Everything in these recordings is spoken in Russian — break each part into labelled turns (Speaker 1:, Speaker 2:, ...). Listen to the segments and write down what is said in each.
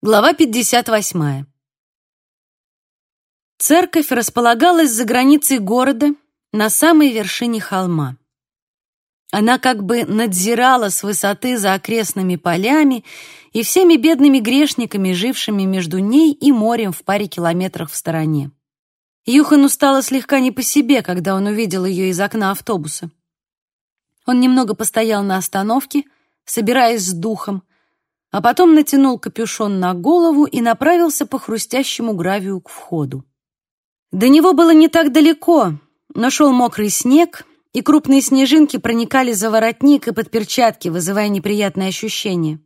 Speaker 1: Глава 58. Церковь располагалась за границей города, на самой вершине холма. Она как бы надзирала с высоты за окрестными полями и всеми бедными грешниками, жившими между ней и морем в паре километров в стороне. Юхану стало слегка не по себе, когда он увидел ее из окна автобуса. Он немного постоял на остановке, собираясь с духом, а потом натянул капюшон на голову и направился по хрустящему гравию к входу. До него было не так далеко, но шел мокрый снег, и крупные снежинки проникали за воротник и под перчатки, вызывая неприятные ощущения.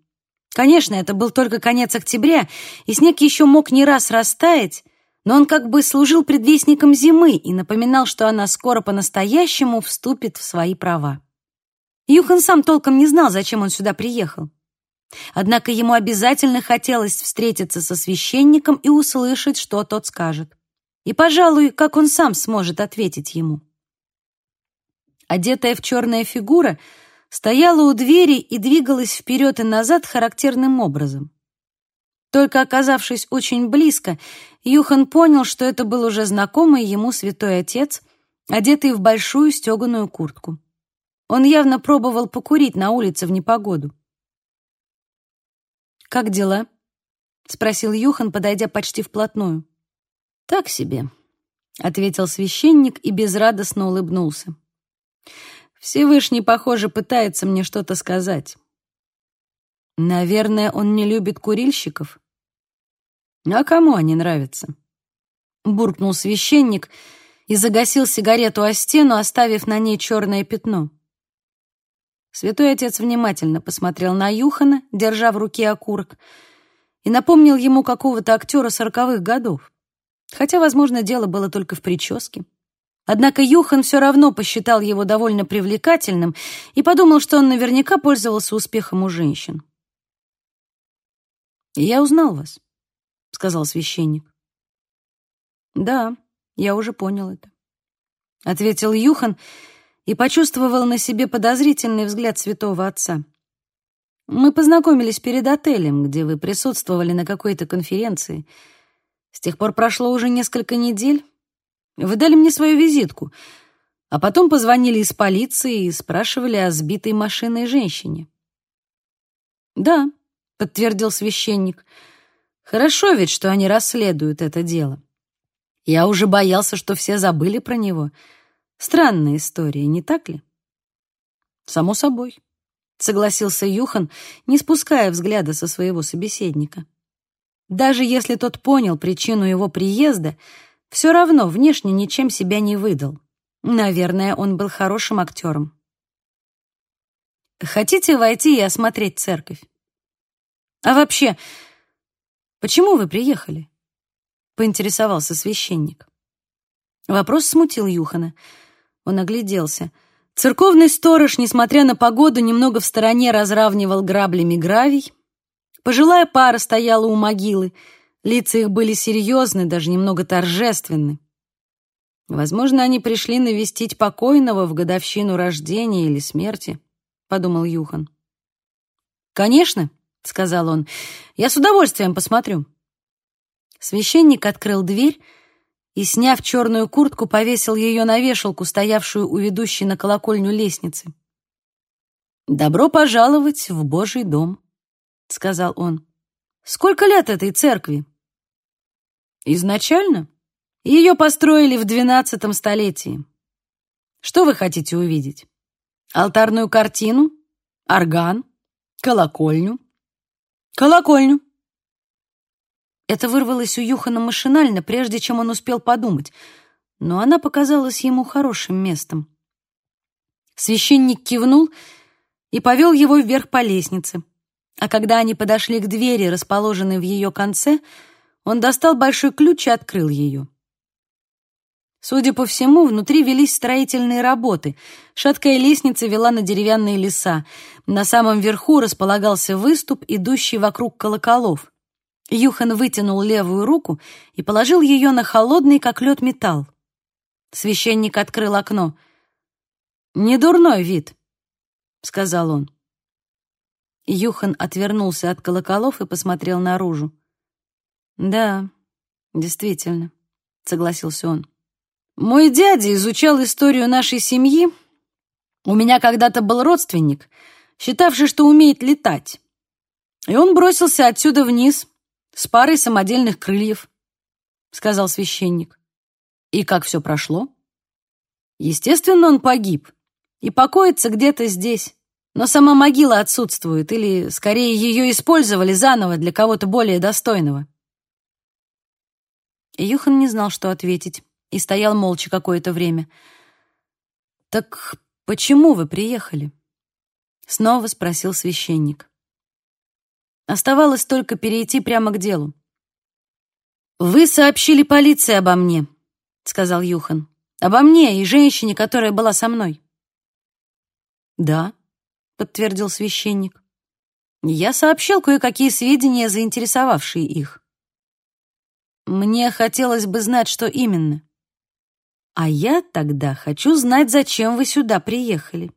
Speaker 1: Конечно, это был только конец октября, и снег еще мог не раз растаять, но он как бы служил предвестником зимы и напоминал, что она скоро по-настоящему вступит в свои права. Юхан сам толком не знал, зачем он сюда приехал. Однако ему обязательно хотелось встретиться со священником и услышать, что тот скажет. И, пожалуй, как он сам сможет ответить ему. Одетая в черная фигура стояла у двери и двигалась вперед и назад характерным образом. Только оказавшись очень близко, Юхан понял, что это был уже знакомый ему святой отец, одетый в большую стеганую куртку. Он явно пробовал покурить на улице в непогоду. «Как дела?» — спросил Юхан, подойдя почти вплотную. «Так себе», — ответил священник и безрадостно улыбнулся. «Всевышний, похоже, пытается мне что-то сказать. Наверное, он не любит курильщиков. А кому они нравятся?» Буркнул священник и загасил сигарету о стену, оставив на ней черное пятно. Святой отец внимательно посмотрел на Юхана, держа в руке окурок, и напомнил ему какого-то актера сороковых годов. Хотя, возможно, дело было только в прическе. Однако Юхан все равно посчитал его довольно привлекательным и подумал, что он наверняка пользовался успехом у женщин. «Я узнал вас», — сказал священник. «Да, я уже понял это», — ответил Юхан, — и почувствовал на себе подозрительный взгляд святого отца. «Мы познакомились перед отелем, где вы присутствовали на какой-то конференции. С тех пор прошло уже несколько недель. Вы дали мне свою визитку, а потом позвонили из полиции и спрашивали о сбитой машиной женщине». «Да», — подтвердил священник, — «хорошо ведь, что они расследуют это дело. Я уже боялся, что все забыли про него». Странная история, не так ли? Само собой, согласился Юхан, не спуская взгляда со своего собеседника. Даже если тот понял причину его приезда, все равно внешне ничем себя не выдал. Наверное, он был хорошим актером. Хотите войти и осмотреть церковь? А вообще, почему вы приехали? Поинтересовался священник. Вопрос смутил Юхана. Он огляделся. Церковный сторож, несмотря на погоду, немного в стороне разравнивал граблями гравий. Пожилая пара стояла у могилы. Лица их были серьезны, даже немного торжественны. Возможно, они пришли навестить покойного в годовщину рождения или смерти, подумал Юхан. Конечно, сказал он. Я с удовольствием посмотрю. Священник открыл дверь, и, сняв черную куртку, повесил ее на вешалку, стоявшую у ведущей на колокольню лестницы. «Добро пожаловать в Божий дом», — сказал он. «Сколько лет этой церкви?» «Изначально ее построили в двенадцатом столетии. Что вы хотите увидеть? Алтарную картину? Орган? Колокольню?» «Колокольню», это вырвалось у Юхана машинально, прежде чем он успел подумать, но она показалась ему хорошим местом. Священник кивнул и повел его вверх по лестнице. А когда они подошли к двери, расположенной в ее конце, он достал большой ключ и открыл ее. Судя по всему, внутри велись строительные работы. Шаткая лестница вела на деревянные леса. На самом верху располагался выступ, идущий вокруг колоколов. Юхан вытянул левую руку и положил ее на холодный, как лед, металл. Священник открыл окно. «Не дурной вид», — сказал он. Юхан отвернулся от колоколов и посмотрел наружу. Да, действительно, согласился он. Мой дядя изучал историю нашей семьи. У меня когда-то был родственник, считавший, что умеет летать. И он бросился отсюда вниз с парой самодельных крыльев, сказал священник. И как все прошло? Естественно, он погиб и покоится где-то здесь. Но сама могила отсутствует, или, скорее, ее использовали заново для кого-то более достойного. Юхан не знал, что ответить, и стоял молча какое-то время. «Так почему вы приехали?» Снова спросил священник. Оставалось только перейти прямо к делу. «Вы сообщили полиции обо мне», — сказал Юхан. Обо мне и женщине, которая была со мной. Да, подтвердил священник. Я сообщил кое-какие сведения, заинтересовавшие их. Мне хотелось бы знать, что именно. А я тогда хочу знать, зачем вы сюда приехали.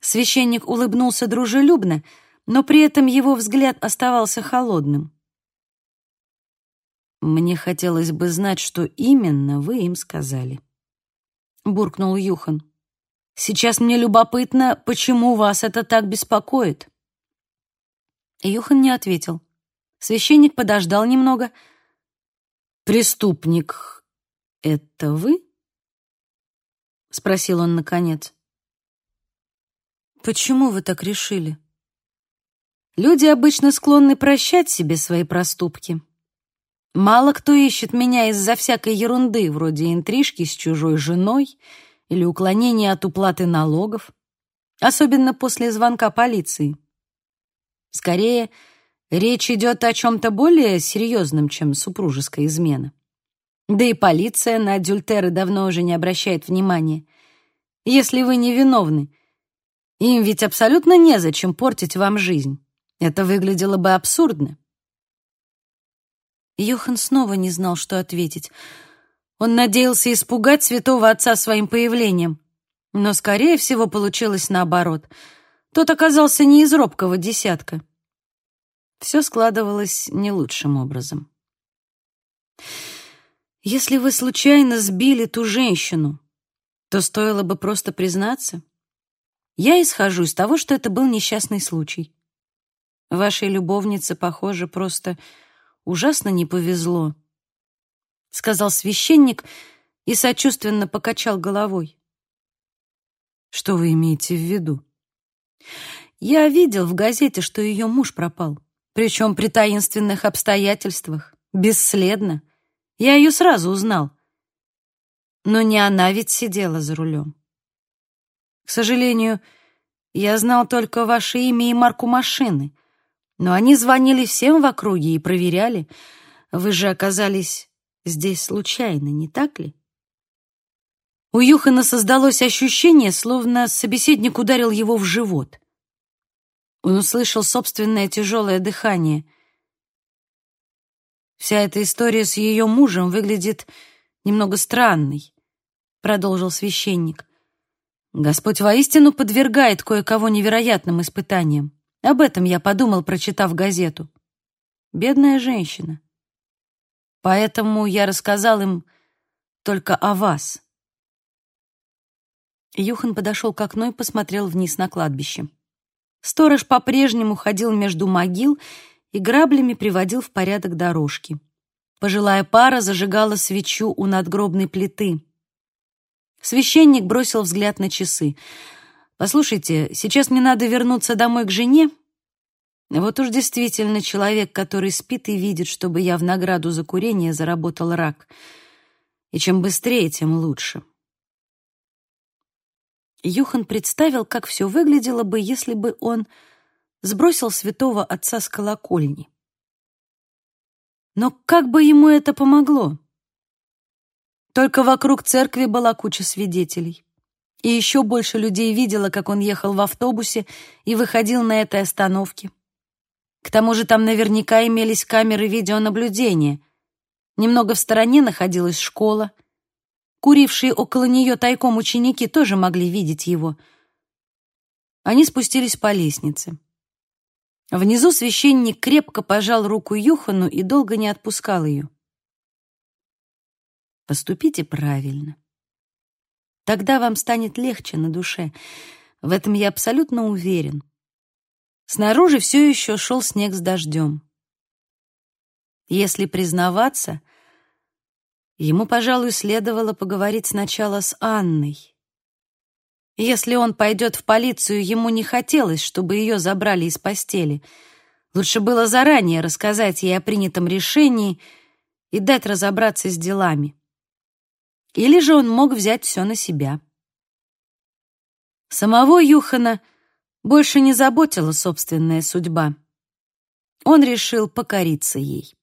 Speaker 1: Священник улыбнулся дружелюбно, но при этом его взгляд оставался холодным. Мне хотелось бы знать, что именно вы им сказали. Буркнул Юхан. Сейчас мне любопытно, почему вас это так беспокоит. Юхан не ответил. Священник подождал немного. Преступник — это вы? Спросил он наконец. Почему вы так решили? Люди обычно склонны прощать себе свои проступки. Мало кто ищет меня из-за всякой ерунды, вроде интрижки с чужой женой или уклонения от уплаты налогов, особенно после звонка полиции. Скорее, речь идет о чем-то более серьезном, чем супружеская измена. Да и полиция на адюльтеры давно уже не обращает внимания. Если вы невиновны, им ведь абсолютно незачем портить вам жизнь. Это выглядело бы абсурдно. Йохан снова не знал, что ответить. Он надеялся испугать святого отца своим появлением. Но, скорее всего, получилось наоборот. Тот оказался не из робкого десятка. Все складывалось не лучшим образом. Если вы случайно сбили ту женщину, то стоило бы просто признаться. Я исхожу из того, что это был несчастный случай. Вашей любовнице, похоже, просто ужасно не повезло», — сказал священник и сочувственно покачал головой. «Что вы имеете в виду?» «Я видел в газете, что ее муж пропал, причем при таинственных обстоятельствах, бесследно. Я ее сразу узнал. Но не она ведь сидела за рулем. К сожалению, я знал только ваше имя и марку машины, но они звонили всем в округе и проверяли. Вы же оказались здесь случайно, не так ли? У Юхана создалось ощущение, словно собеседник ударил его в живот. Он услышал собственное тяжелое дыхание. «Вся эта история с ее мужем выглядит немного странной», — продолжил священник. «Господь воистину подвергает кое-кого невероятным испытаниям. Об этом я подумал, прочитав газету. Бедная женщина. Поэтому я рассказал им только о вас. Юхан подошел к окну и посмотрел вниз на кладбище. Сторож по-прежнему ходил между могил и граблями приводил в порядок дорожки. Пожилая пара зажигала свечу у надгробной плиты. Священник бросил взгляд на часы — Послушайте, сейчас мне надо вернуться домой к жене. Вот уж действительно человек, который спит и видит, чтобы я в награду за курение заработал рак. И чем быстрее, тем лучше. Юхан представил, как все выглядело бы, если бы он сбросил святого отца с колокольни. Но как бы ему это помогло? Только вокруг церкви была куча свидетелей. И еще больше людей видела, как он ехал в автобусе и выходил на этой остановке. К тому же там наверняка имелись камеры видеонаблюдения. Немного в стороне находилась школа. Курившие около нее тайком ученики тоже могли видеть его. Они спустились по лестнице. Внизу священник крепко пожал руку Юхану и долго не отпускал ее. Поступите правильно. Тогда вам станет легче на душе. В этом я абсолютно уверен. Снаружи все еще шел снег с дождем. Если признаваться, ему, пожалуй, следовало поговорить сначала с Анной. Если он пойдет в полицию, ему не хотелось, чтобы ее забрали из постели. Лучше было заранее рассказать ей о принятом решении и дать разобраться с делами. Или же он мог взять все на себя. Самого Юхана больше не заботила собственная судьба. Он решил покориться ей.